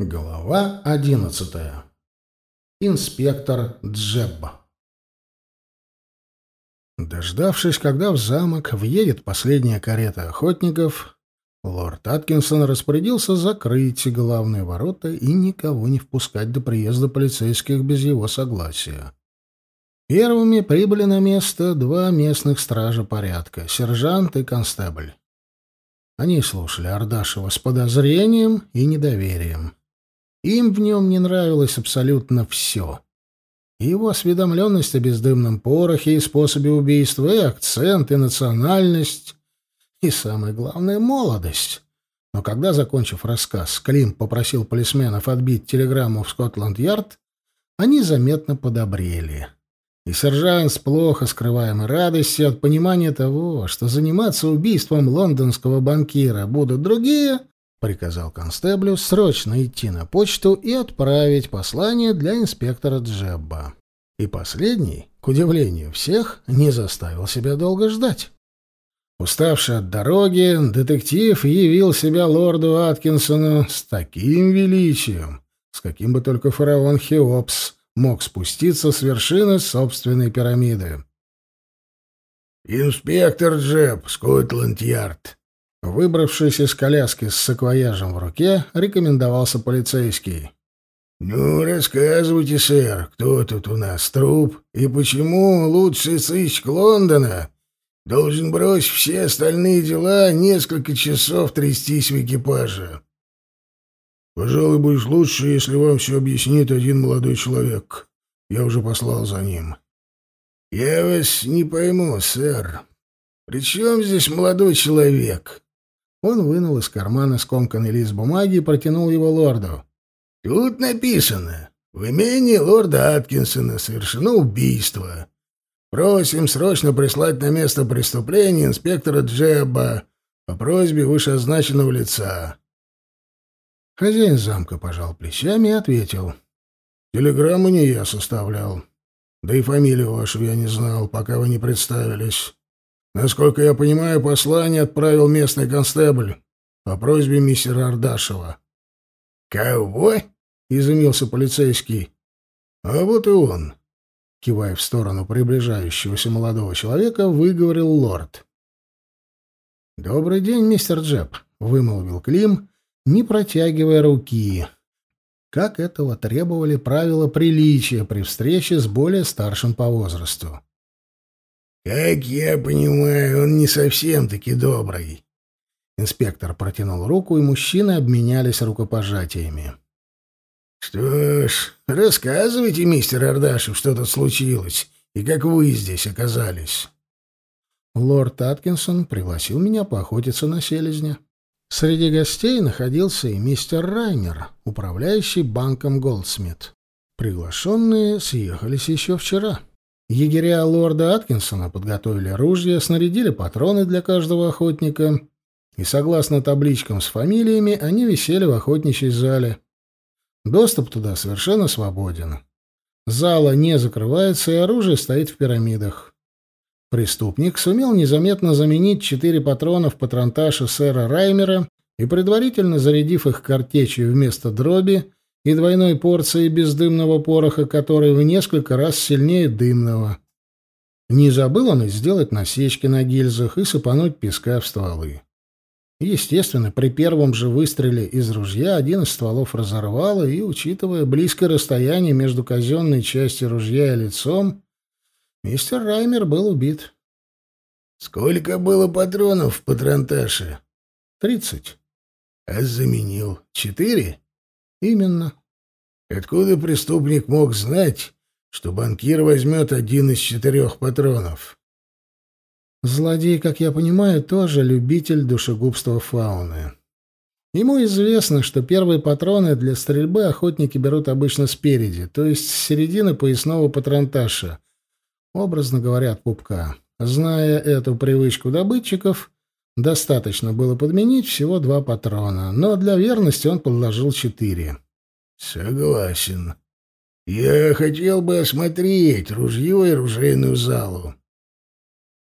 Глава одиннадцатая. Инспектор Джебба. Дождавшись, когда в замок въедет последняя карета охотников, лорд Аткинсон распорядился закрыть главные ворота и никого не впускать до приезда полицейских без его согласия. Первыми прибыли на место два местных стража порядка — сержант и констебль. Они слушали Ардашева с подозрением и недоверием. Им в нем не нравилось абсолютно все. И его осведомленность о бездымном порохе и способе убийства, и акцент, и национальность, и, самое главное, молодость. Но когда, закончив рассказ, Клим попросил полисменов отбить телеграмму в Скотланд-Ярд, они заметно подобрели. И сержант с плохо скрываемой радостью от понимания того, что заниматься убийством лондонского банкира будут другие, приказал констеблю срочно идти на почту и отправить послание для инспектора Джебба. И последний, к удивлению всех, не заставил себя долго ждать. Уставший от дороги, детектив явил себя лорду Аткинсону с таким величием, с каким бы только фараон Хеопс мог спуститься с вершины собственной пирамиды. «Инспектор Джеб, Скотланд-Ярд», Выбравшись из коляски с саквояжем в руке, рекомендовался полицейский. «Ну, рассказывайте, сэр, кто тут у нас труп и почему лучший сыщик Лондона должен бросить все остальные дела несколько часов трястись в экипаже?» «Пожалуй, будет лучше, если вам все объяснит один молодой человек. Я уже послал за ним». «Я вас не пойму, сэр. При чем здесь молодой человек?» Он вынул из кармана скомканный лист бумаги и протянул его лорду. «Тут написано. В имении лорда Аткинсона совершено убийство. Просим срочно прислать на место преступления инспектора Джеба по просьбе вышеозначенного лица». Хозяин замка пожал плечами и ответил. «Телеграмму не я составлял. Да и фамилию вашу я не знал, пока вы не представились. Насколько я понимаю, послание отправил местный констебль по просьбе мистера Ардашева. «Кого?» — изумился полицейский. «А вот и он», — кивая в сторону приближающегося молодого человека, выговорил лорд. «Добрый день, мистер Джеб», — вымолвил Клим, не протягивая руки, как этого требовали правила приличия при встрече с более старшим по возрасту. «Как я понимаю, он не совсем-таки добрый». Инспектор протянул руку, и мужчины обменялись рукопожатиями. «Что ж, рассказывайте, мистер Ардашев, что тут случилось, и как вы здесь оказались». Лорд Аткинсон пригласил меня поохотиться на селезня. Среди гостей находился и мистер Раймер, управляющий банком Голдсмит. Приглашенные съехались еще вчера. Егеря лорда Аткинсона подготовили ружья, снарядили патроны для каждого охотника, и, согласно табличкам с фамилиями, они висели в охотничьей зале. Доступ туда совершенно свободен. Зала не закрывается, и оружие стоит в пирамидах. Преступник сумел незаметно заменить четыре патрона в патронташе сэра Раймера и, предварительно зарядив их картечью вместо дроби, и двойной порции бездымного пороха, который в несколько раз сильнее дымного. Не забыл он и сделать насечки на гильзах и сыпануть песка в стволы. Естественно, при первом же выстреле из ружья один из стволов разорвало, и, учитывая близкое расстояние между казенной частью ружья и лицом, мистер Раймер был убит. «Сколько было патронов в патронташе?» «Тридцать». «А заменил четыре?» Именно. Откуда преступник мог знать, что банкир возьмет один из четырех патронов? Злодей, как я понимаю, тоже любитель душегубства фауны. Ему известно, что первые патроны для стрельбы охотники берут обычно спереди, то есть с середины поясного патронташа, образно говоря, от пупка. Зная эту привычку добытчиков, Достаточно было подменить всего два патрона, но для верности он подложил четыре. «Согласен. Я хотел бы осмотреть ружье и ружейную залу».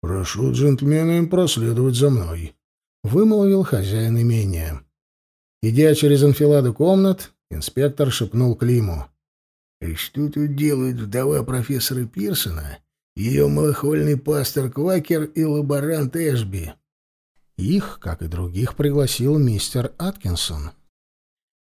«Прошу джентльмена проследовать за мной», — вымолвил хозяин имения. Идя через анфиладу комнат, инспектор шепнул Климу. «И что тут делают вдова профессора Пирсона, ее малохольный пастор Квакер и лаборант Эшби?» Их, как и других, пригласил мистер Аткинсон.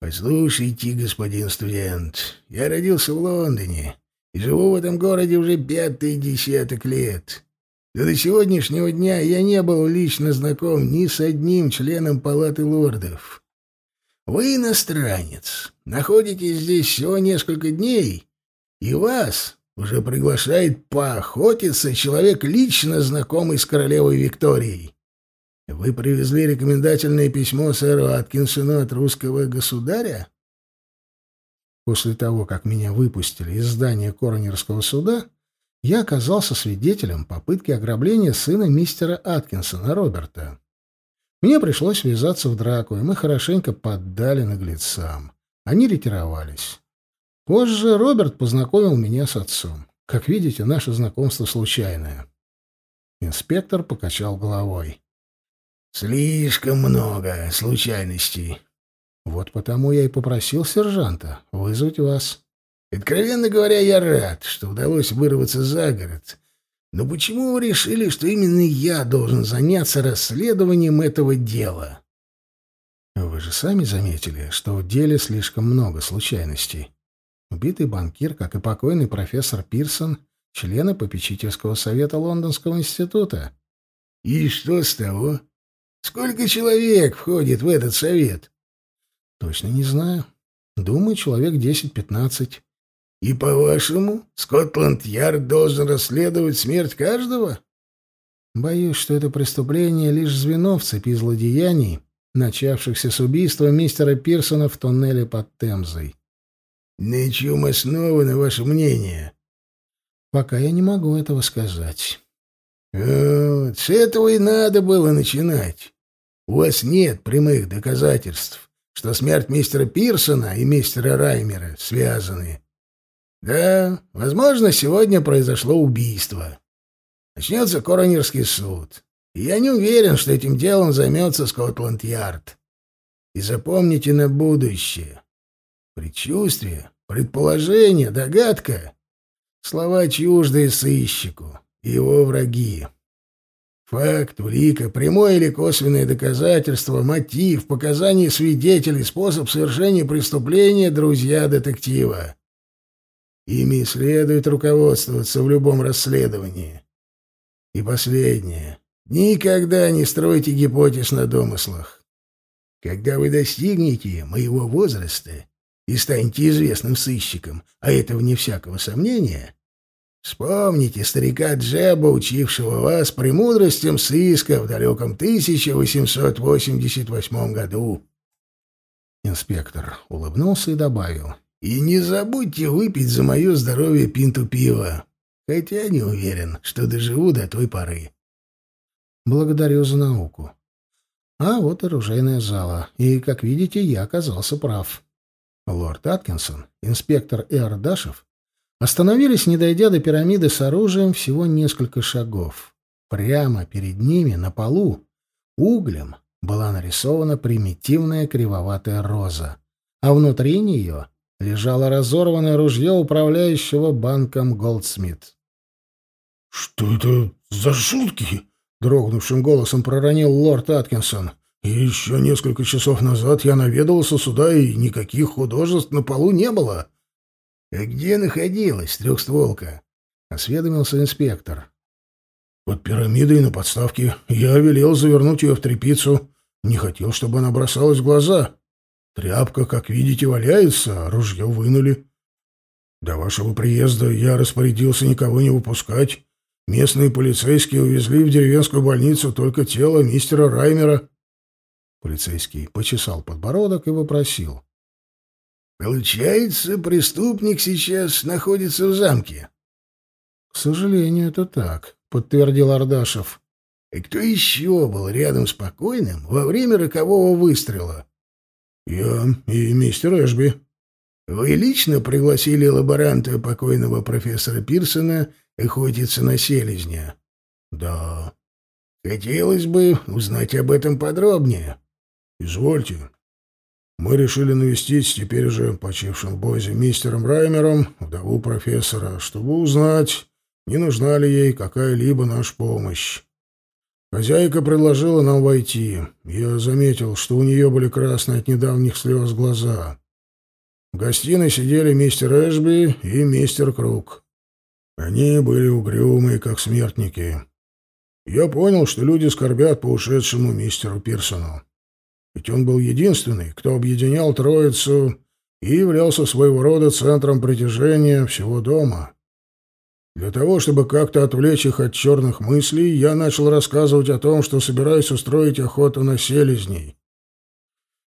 «Послушайте, господин студент, я родился в Лондоне и живу в этом городе уже пятый десяток лет. Но до сегодняшнего дня я не был лично знаком ни с одним членом палаты лордов. Вы иностранец, находитесь здесь всего несколько дней, и вас уже приглашает поохотиться человек, лично знакомый с королевой Викторией. Вы привезли рекомендательное письмо сэру Аткинсону от русского государя? После того, как меня выпустили из здания коронерского суда, я оказался свидетелем попытки ограбления сына мистера Аткинсона, Роберта. Мне пришлось ввязаться в драку, и мы хорошенько поддали наглецам. Они ретировались. Позже Роберт познакомил меня с отцом. Как видите, наше знакомство случайное. Инспектор покачал головой. «Слишком много случайностей». «Вот потому я и попросил сержанта вызвать вас». «Откровенно говоря, я рад, что удалось вырваться за город, но почему вы решили, что именно я должен заняться расследованием этого дела? Вы же сами заметили, что в деле слишком много случайностей. Убитый банкир, как и покойный профессор Пирсон, члены попечительского совета Лондонского института. И что с того? Сколько человек входит в этот совет? Точно не знаю. Думаю, человек 10-15. И, по-вашему, Скотланд-Ярд должен расследовать смерть каждого? Боюсь, что это преступление лишь звено в цепи злодеяний, начавшихся с убийства мистера Пирсона в тоннеле под Темзой. На чем основано ваше мнение? Пока я не могу этого сказать. Вот, с этого и надо было начинать. У вас нет прямых доказательств, что смерть мистера Пирсона и мистера Раймера связаны. Да, возможно, сегодня произошло убийство. Начнется коронерский суд. И я не уверен, что этим делом займется Скотланд-Ярд. И запомните на будущее. Предчувствие, предположение, догадка — слова чуждые сыщику его враги. Факт, улика, прямое или косвенное доказательство, мотив, показания свидетелей, способ совершения преступления — друзья детектива. Ими следует руководствоваться в любом расследовании. И последнее. Никогда не стройте гипотез на домыслах. Когда вы достигнете моего возраста и станете известным сыщиком, а это вне всякого сомнения, вспомните старика Джеба, учившего вас премудростям сыска в далеком 1888 году. Инспектор улыбнулся и добавил — и не забудьте выпить за мое здоровье пинту пива. Хотя не уверен, что доживу до той поры. Благодарю за науку. А вот оружейная зала. И, как видите, я оказался прав. Лорд Аткинсон, инспектор и Ардашев остановились, не дойдя до пирамиды с оружием, всего несколько шагов. Прямо перед ними, на полу, углем, была нарисована примитивная кривоватая роза, а внутри нее лежало разорванное ружье управляющего банком Голдсмит. «Что это за шутки?» — дрогнувшим голосом проронил лорд Аткинсон. «И еще несколько часов назад я наведался сюда, и никаких художеств на полу не было». «А где находилась трехстволка?» — осведомился инспектор. «Под пирамидой на подставке. Я велел завернуть ее в тряпицу. Не хотел, чтобы она бросалась в глаза». Тряпка, как видите, валяется, а ружье вынули. До вашего приезда я распорядился никого не выпускать. Местные полицейские увезли в деревенскую больницу только тело мистера Раймера. Полицейский почесал подбородок и вопросил. «Получается, преступник сейчас находится в замке?» «К сожалению, это так», — подтвердил Ардашев. «И кто еще был рядом с покойным во время рокового выстрела?» «Я и мистер Эшби». «Вы лично пригласили лаборанта покойного профессора Пирсона охотиться на селезня?» «Да». «Хотелось бы узнать об этом подробнее». «Извольте». Мы решили навестить теперь уже почившим Бозе мистером Раймером вдову профессора, чтобы узнать, не нужна ли ей какая-либо наша помощь. Хозяйка предложила нам войти. Я заметил, что у нее были красные от недавних слез глаза. В гостиной сидели мистер Эшби и мистер Круг. Они были угрюмые, как смертники. Я понял, что люди скорбят по ушедшему мистеру Пирсону. Ведь он был единственный, кто объединял троицу и являлся своего рода центром притяжения всего дома. Для того, чтобы как-то отвлечь их от черных мыслей, я начал рассказывать о том, что собираюсь устроить охоту на селезней.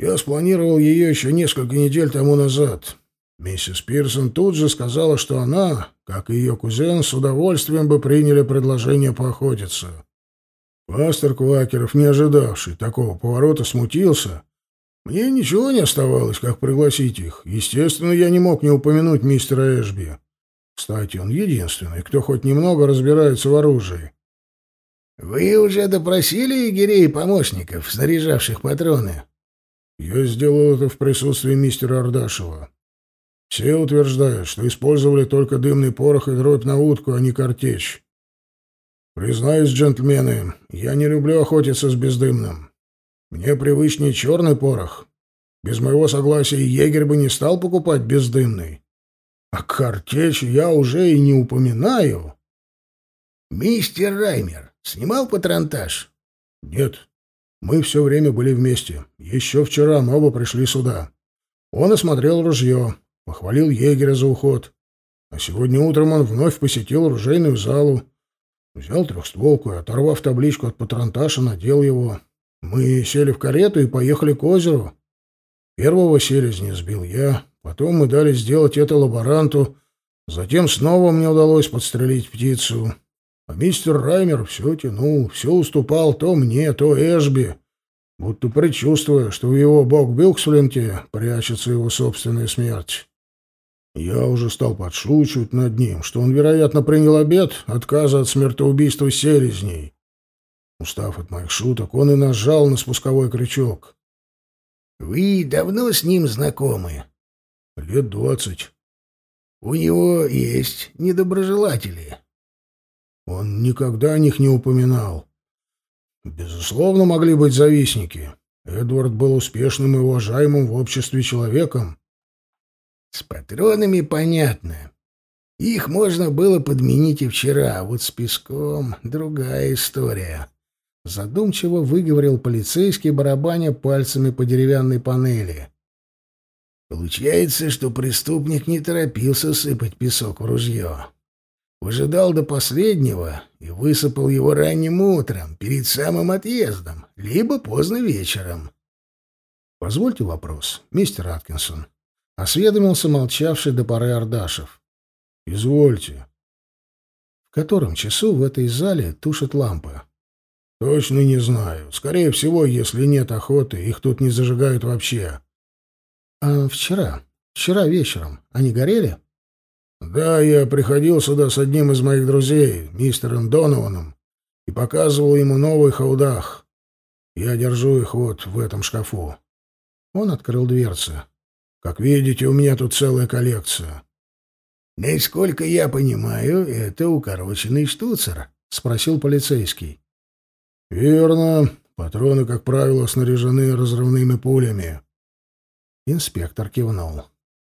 Я спланировал ее еще несколько недель тому назад. Миссис Пирсон тут же сказала, что она, как и ее кузен, с удовольствием бы приняли предложение поохотиться. Пастор Квакеров, не ожидавший такого поворота, смутился. Мне ничего не оставалось, как пригласить их. Естественно, я не мог не упомянуть мистера Эшби. Кстати, он единственный, кто хоть немного разбирается в оружии. «Вы уже допросили егерей и помощников, снаряжавших патроны?» «Я сделал это в присутствии мистера Ардашева. Все утверждают, что использовали только дымный порох и дробь на утку, а не картечь. Признаюсь, джентльмены, я не люблю охотиться с бездымным. Мне привычнее черный порох. Без моего согласия егерь бы не стал покупать бездымный. А картечь я уже и не упоминаю. Мистер Раймер снимал патронтаж? Нет. Мы все время были вместе. Еще вчера мы оба пришли сюда. Он осмотрел ружье, похвалил егеря за уход. А сегодня утром он вновь посетил ружейную залу. Взял трехстволку и, оторвав табличку от патронташа, надел его. Мы сели в карету и поехали к озеру. Первого селезня сбил я, Потом мы дали сделать это лаборанту. Затем снова мне удалось подстрелить птицу. А мистер Раймер все тянул, все уступал то мне, то Эшби, будто предчувствуя, что в его бок-бюксфленте прячется его собственная смерть. Я уже стал подшучивать над ним, что он, вероятно, принял обед отказа от смертоубийства селезней. Устав от моих шуток, он и нажал на спусковой крючок. «Вы давно с ним знакомы?» Лет двадцать. У него есть недоброжелатели. Он никогда о них не упоминал. Безусловно, могли быть завистники. Эдвард был успешным и уважаемым в обществе человеком. С патронами понятно. Их можно было подменить и вчера, а вот с песком другая история. Задумчиво выговорил полицейский, барабаня пальцами по деревянной панели. Получается, что преступник не торопился сыпать песок в ружье. Выжидал до последнего и высыпал его ранним утром, перед самым отъездом, либо поздно вечером. — Позвольте вопрос, мистер Аткинсон. Осведомился молчавший до поры Ардашев. — Извольте. — В котором часу в этой зале тушат лампы? — Точно не знаю. Скорее всего, если нет охоты, их тут не зажигают вообще. А вчера? Вчера вечером они горели? Да, я приходил сюда с одним из моих друзей, мистером Донованом, и показывал ему новый хаудах. Я держу их вот в этом шкафу. Он открыл дверцы. Как видите, у меня тут целая коллекция. Насколько я понимаю, это укороченный штуцер, спросил полицейский. Верно. Патроны, как правило, снаряжены разрывными пулями. Инспектор кивнул.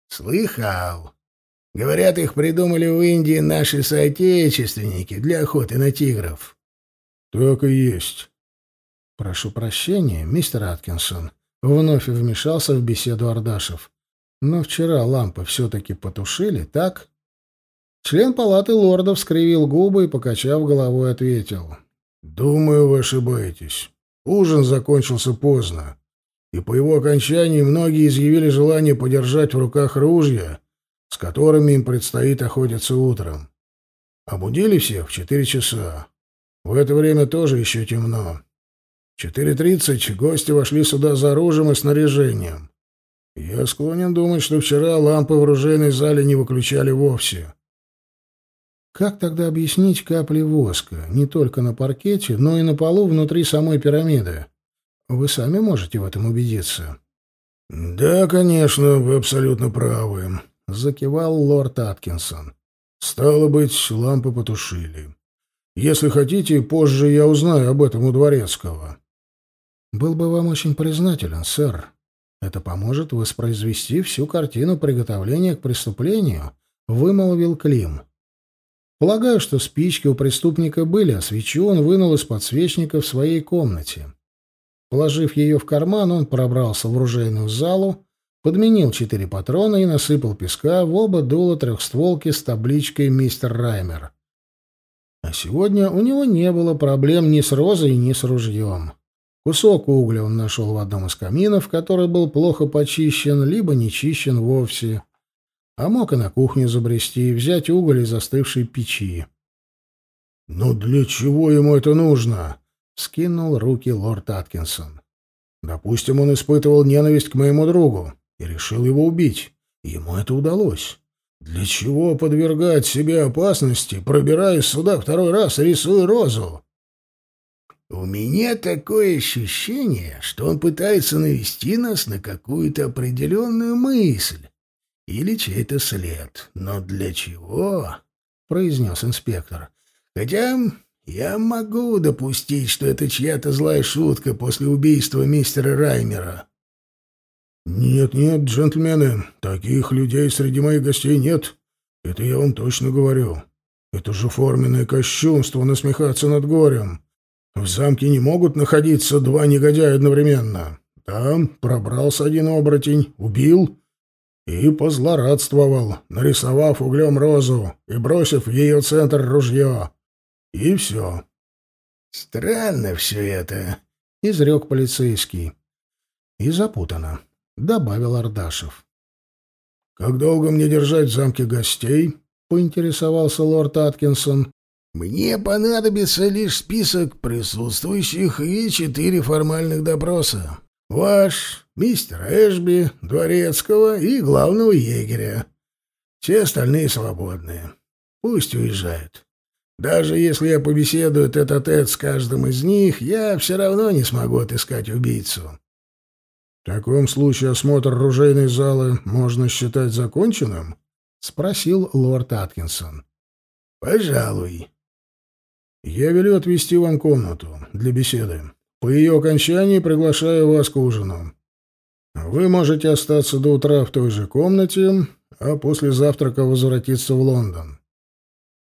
«Слыхал. Говорят, их придумали в Индии наши соотечественники для охоты на тигров». «Так и есть». «Прошу прощения, мистер Аткинсон», — вновь вмешался в беседу Ардашев. «Но вчера лампы все-таки потушили, так?» Член палаты лордов скривил губы и, покачав головой, ответил. «Думаю, вы ошибаетесь. Ужин закончился поздно и по его окончании многие изъявили желание подержать в руках ружья, с которыми им предстоит охотиться утром. Обудили всех в четыре часа. В это время тоже еще темно. В 4.30 гости вошли сюда за оружием и снаряжением. Я склонен думать, что вчера лампы в оружейной зале не выключали вовсе. Как тогда объяснить капли воска не только на паркете, но и на полу внутри самой пирамиды? Вы сами можете в этом убедиться. Да, конечно, вы абсолютно правы, закивал лорд Аткинсон. Стало быть, лампы потушили. Если хотите, позже я узнаю об этом у дворецкого. Был бы вам очень признателен, сэр. Это поможет воспроизвести всю картину приготовления к преступлению, вымолвил Клим. Полагаю, что спички у преступника были, а свечу он вынул из подсвечника в своей комнате. Положив ее в карман, он пробрался в оружейную залу, подменил четыре патрона и насыпал песка в оба дула трехстволки с табличкой «Мистер Раймер». А сегодня у него не было проблем ни с розой, ни с ружьем. Кусок угля он нашел в одном из каминов, который был плохо почищен, либо не чищен вовсе. А мог и на кухню забрести и взять уголь из остывшей печи. «Ну для чего ему это нужно?» — скинул руки лорд Аткинсон. «Допустим, он испытывал ненависть к моему другу и решил его убить. Ему это удалось. Для чего подвергать себе опасности, пробираясь сюда второй раз рисуя розу? У меня такое ощущение, что он пытается навести нас на какую-то определенную мысль или чей-то след. Но для чего? — произнес инспектор. — Хотя я могу допустить, что это чья-то злая шутка после убийства мистера Раймера. «Нет-нет, джентльмены, таких людей среди моих гостей нет. Это я вам точно говорю. Это же форменное кощунство насмехаться над горем. В замке не могут находиться два негодяя одновременно. Там пробрался один оборотень, убил и позлорадствовал, нарисовав углем розу и бросив в ее центр ружье. И все». «Странно все это», — изрек полицейский. «И запутано». — добавил Ардашев. «Как долго мне держать в замке гостей?» — поинтересовался лорд Аткинсон. «Мне понадобится лишь список присутствующих и четыре формальных допроса. Ваш, мистер Эшби, дворецкого и главного егеря. Все остальные свободные. Пусть уезжают. Даже если я побеседую тет-а-тет -тет с каждым из них, я все равно не смогу отыскать убийцу. «В таком случае осмотр оружейной залы можно считать законченным?» — спросил лорд Аткинсон. «Пожалуй». «Я велю отвести вам комнату для беседы. По ее окончании приглашаю вас к ужину. Вы можете остаться до утра в той же комнате, а после завтрака возвратиться в Лондон».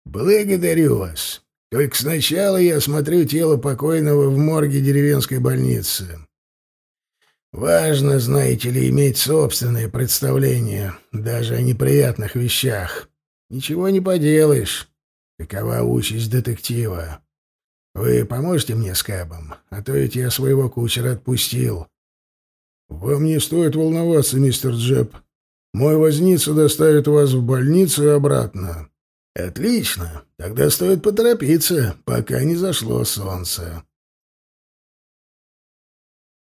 «Благодарю вас. Только сначала я осмотрю тело покойного в морге деревенской больницы». Важно, знаете ли, иметь собственное представление, даже о неприятных вещах. Ничего не поделаешь. Какова участь детектива? Вы поможете мне с Кэбом? А то ведь я своего кучера отпустил. Вам не стоит волноваться, мистер Джеб. Мой возница доставит вас в больницу и обратно. Отлично. Тогда стоит поторопиться, пока не зашло солнце.